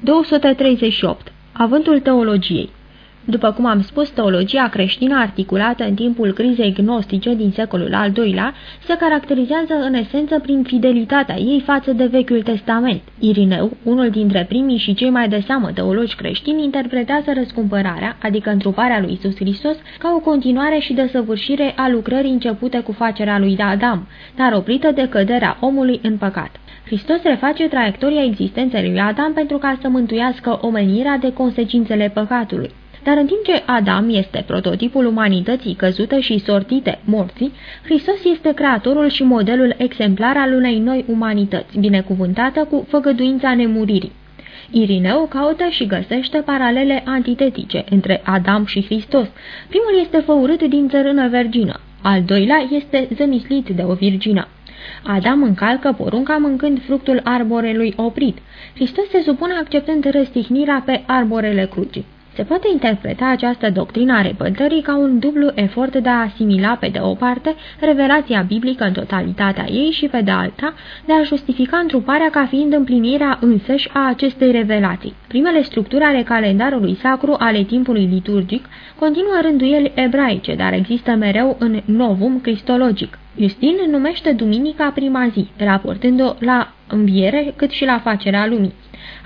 238. Avântul teologiei după cum am spus, teologia creștină articulată în timpul crizei gnostice din secolul al II-lea se caracterizează în esență prin fidelitatea ei față de Vechiul Testament. Irineu, unul dintre primii și cei mai de seamă teologi creștini, interpretează răscumpărarea, adică întruparea lui Isus Hristos, ca o continuare și desăvârșire a lucrării începute cu facerea lui Adam, dar oprită de căderea omului în păcat. Hristos reface traiectoria existenței lui Adam pentru ca să mântuiască omenirea de consecințele păcatului. Dar în timp ce Adam este prototipul umanității căzute și sortite morții, Hristos este creatorul și modelul exemplar al unei noi umanități, binecuvântată cu făgăduința nemuririi. Irineu caută și găsește paralele antitetice între Adam și Hristos. Primul este făurât din țărână virgină, al doilea este zămislit de o virgină. Adam încalcă porunca mâncând fructul arborelui oprit. Hristos se supune acceptând răstihnirea pe arborele crucii. Se poate interpreta această doctrină a repătării ca un dublu efort de a asimila pe de o parte revelația biblică în totalitatea ei și pe de alta de a justifica întruparea ca fiind împlinirea însăși a acestei revelații. Primele structuri ale calendarului sacru ale timpului liturgic continuă rânduieli ebraice, dar există mereu în novum cristologic. Justin numește duminica prima zi, raportând-o la înviere cât și la facerea lumii.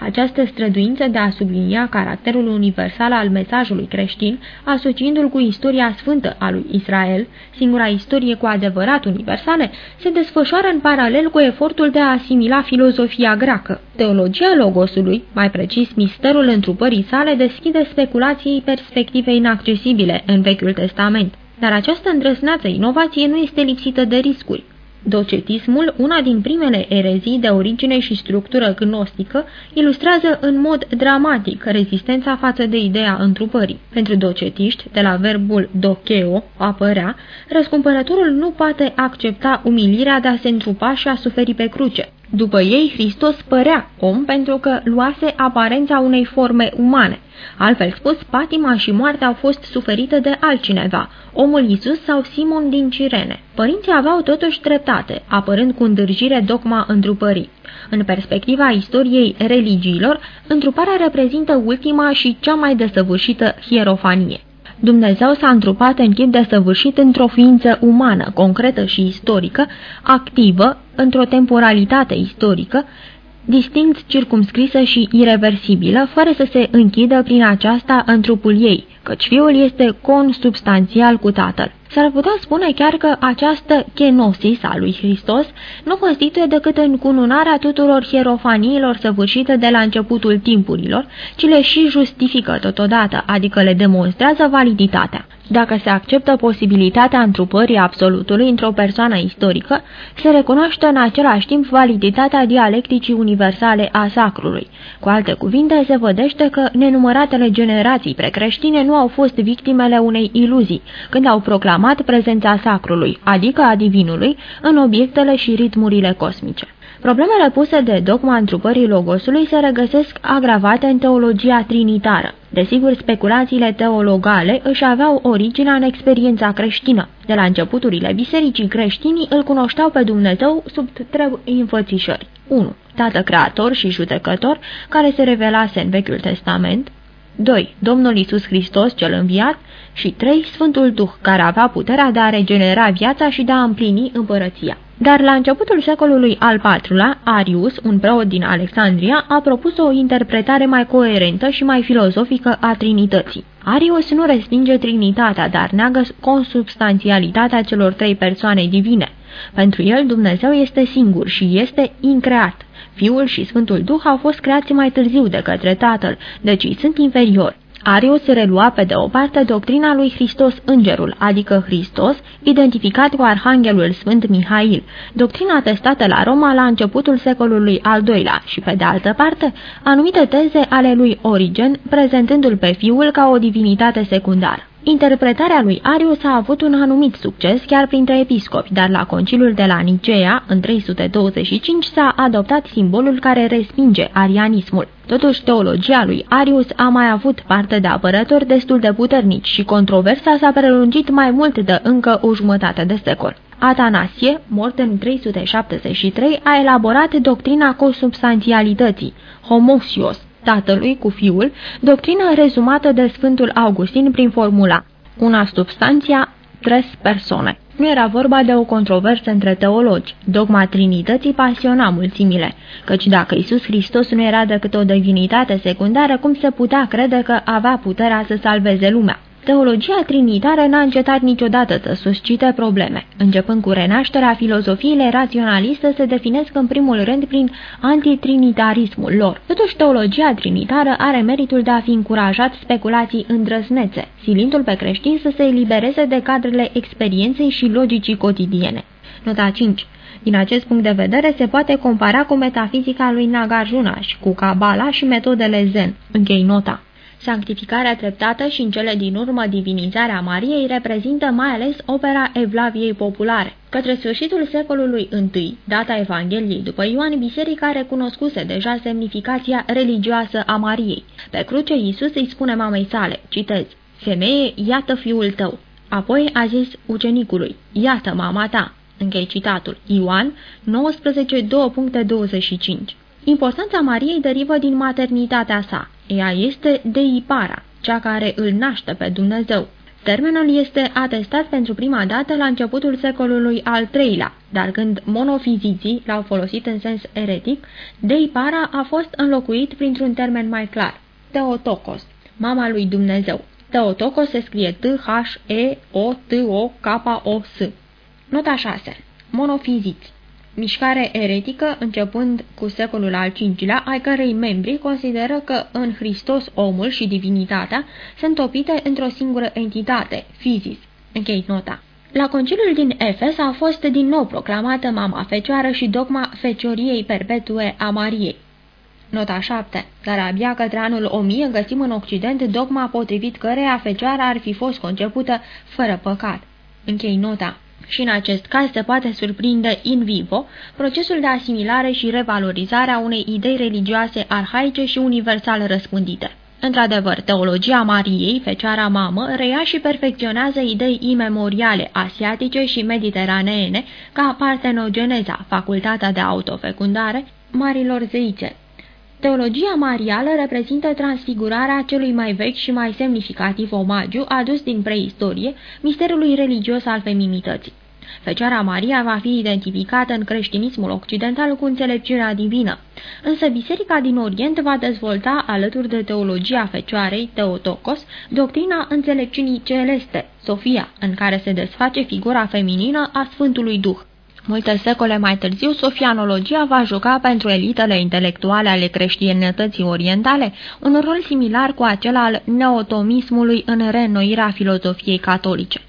Această străduință de a sublinia caracterul universal al mesajului creștin, asociindu-l cu istoria sfântă a lui Israel, singura istorie cu adevărat universale, se desfășoară în paralel cu efortul de a asimila filozofia greacă. Teologia logosului, mai precis misterul întrupării sale, deschide speculației perspective inaccesibile în Vechiul Testament. Dar această îndrăsnață inovație nu este lipsită de riscuri. Docetismul, una din primele erezii de origine și structură gnostică, ilustrează în mod dramatic rezistența față de ideea întrupării. Pentru docetiști, de la verbul docheo, apărea, răscumpărătorul nu poate accepta umilirea de a se întrupa și a suferi pe cruce. După ei, Hristos părea om pentru că luase aparența unei forme umane. Altfel spus, patima și moartea au fost suferite de altcineva, omul Isus sau Simon din Cirene. Părinții aveau totuși dreptate, apărând cu îndârjire dogma întrupării. În perspectiva istoriei religiilor, întruparea reprezintă ultima și cea mai desăvârșită hierofanie. Dumnezeu s-a întrupat în chip desăvârșit într-o ființă umană, concretă și istorică, activă, într-o temporalitate istorică, distinct circumscrisă și irreversibilă, fără să se închidă prin aceasta în trupul ei, căci fiul este consubstanțial cu tatăl. S-ar putea spune chiar că această kenosis a lui Hristos nu constituie decât încununarea tuturor hierofaniilor săvârșite de la începutul timpurilor, ci le și justifică totodată, adică le demonstrează validitatea. Dacă se acceptă posibilitatea întrupării absolutului într-o persoană istorică, se recunoaște în același timp validitatea dialecticii universale a sacrului. Cu alte cuvinte, se vădește că nenumăratele generații precreștine nu au fost victimele unei iluzii, când au proclamat prezența sacrului, adică a divinului, în obiectele și ritmurile cosmice. Problemele puse de dogma întrupării logosului se regăsesc agravate în teologia trinitară. Desigur, speculațiile teologale își aveau originea în experiența creștină. De la începuturile bisericii creștinii îl cunoșteau pe Dumnezeu sub trei înfățișări. 1. Tată creator și judecător, care se revelase în Vechiul Testament. 2. Domnul Isus Hristos cel înviat și 3. Sfântul Duh, care avea puterea de a regenera viața și de a împlini împărăția. Dar la începutul secolului al IV-lea, Arius, un preot din Alexandria, a propus o interpretare mai coerentă și mai filozofică a Trinității. Arius nu respinge Trinitatea, dar neagă consubstanțialitatea celor trei persoane divine. Pentru el Dumnezeu este singur și este increat. Fiul și Sfântul Duh au fost creați mai târziu de către Tatăl, deci sunt inferiori. Arius relua pe de o parte doctrina lui Hristos Îngerul, adică Hristos, identificat cu Arhanghelul Sfânt Mihail, doctrina testată la Roma la începutul secolului al doilea și pe de altă parte anumite teze ale lui Origen, prezentându-l pe fiul ca o divinitate secundară. Interpretarea lui Arius a avut un anumit succes chiar printre episcopi, dar la concilul de la Nicea, în 325, s-a adoptat simbolul care respinge arianismul. Totuși, teologia lui Arius a mai avut parte de apărători destul de puternici și controversa s-a prelungit mai mult de încă o jumătate de secol. Atanasie, mort în 373, a elaborat doctrina consubstanțialității, homosios, tatălui cu fiul, doctrină rezumată de Sfântul Augustin prin formula una substanția, tres persoane. Nu era vorba de o controversă între teologi. Dogma Trinității pasiona mulțimile, căci dacă Isus Hristos nu era decât o divinitate secundară, cum se putea crede că avea puterea să salveze lumea? Teologia trinitară n-a încetat niciodată să suscite probleme. Începând cu renașterea, filozofiile raționaliste se definesc în primul rând prin antitrinitarismul lor. Totuși, teologia trinitară are meritul de a fi încurajat speculații îndrăznețe, silindu-l pe creștin să se elibereze de cadrele experienței și logicii cotidiene. Nota 5 din acest punct de vedere, se poate compara cu metafizica lui Nagarjuna și cu Kabbalah și metodele Zen. Închei nota. Sanctificarea treptată și în cele din urmă divinizarea Mariei reprezintă mai ales opera Evlaviei populare. Către sfârșitul secolului I, data Evangheliei după Ioan, biserica recunoscuse deja semnificația religioasă a Mariei. Pe cruce Iisus îi spune mamei sale, citez, Femeie, iată fiul tău. Apoi a zis ucenicului, iată mama ta. Închei citatul. Ioan 19, 2.25 Importanța Mariei derivă din maternitatea sa. Ea este deipara, cea care îl naște pe Dumnezeu. Termenul este atestat pentru prima dată la începutul secolului al III-lea, dar când monofiziții l-au folosit în sens eretic, deipara a fost înlocuit printr-un termen mai clar, Teotokos, mama lui Dumnezeu. Teotokos se scrie T-H-E-O-T-O-K-O-S. Nota 6. Monofiziți mișcare eretică începând cu secolul al V-lea, ai cărei membri consideră că în Hristos omul și divinitatea sunt topite într-o singură entitate, fizis. Închei nota. La conciliul din Efes a fost din nou proclamată mama fecioară și dogma fecioriei perpetue a Mariei. Nota 7. Dar abia către anul 1000 găsim în Occident dogma potrivit căreia fecioara ar fi fost concepută fără păcat. Închei nota și în acest caz se poate surprinde in vivo procesul de asimilare și revalorizare a unei idei religioase arhaice și universal răspândite. Într-adevăr, teologia Mariei, Fecioara Mamă, reia și perfecționează idei imemoriale asiatice și mediteraneene, ca partenogeneza, facultatea de autofecundare, marilor zeițe. Teologia marială reprezintă transfigurarea celui mai vechi și mai semnificativ omagiu adus din preistorie misterului religios al feminității. Fecioara Maria va fi identificată în creștinismul occidental cu înțelepciunea divină, însă Biserica din Orient va dezvolta, alături de teologia Fecioarei, Teotokos, doctrina înțelepciunii celeste, Sofia, în care se desface figura feminină a Sfântului Duh. Multe secole mai târziu, sofianologia va juca pentru elitele intelectuale ale creștinătății orientale un rol similar cu acela al neotomismului în reînnoirea filozofiei catolice.